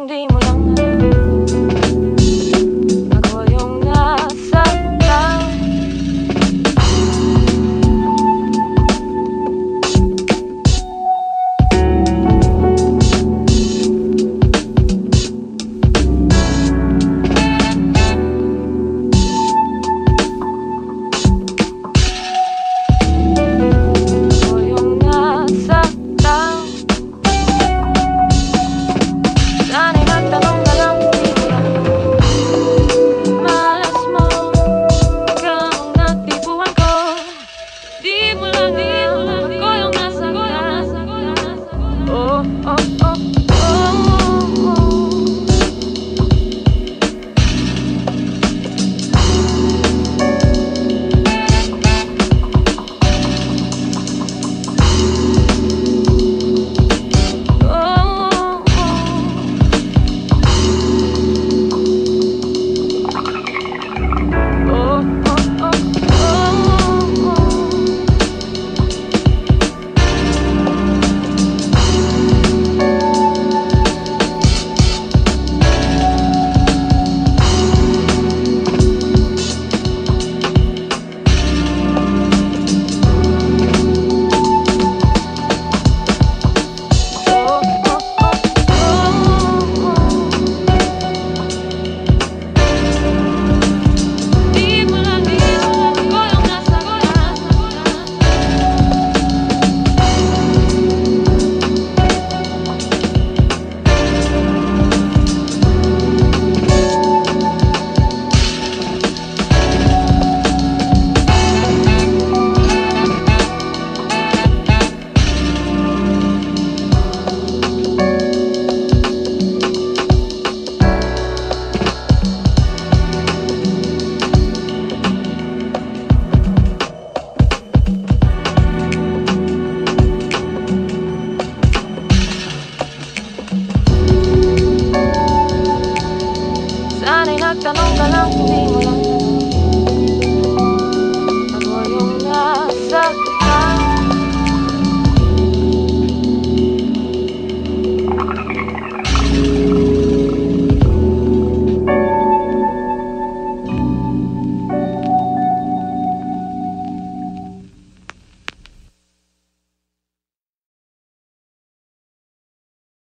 kung di mo lang God's name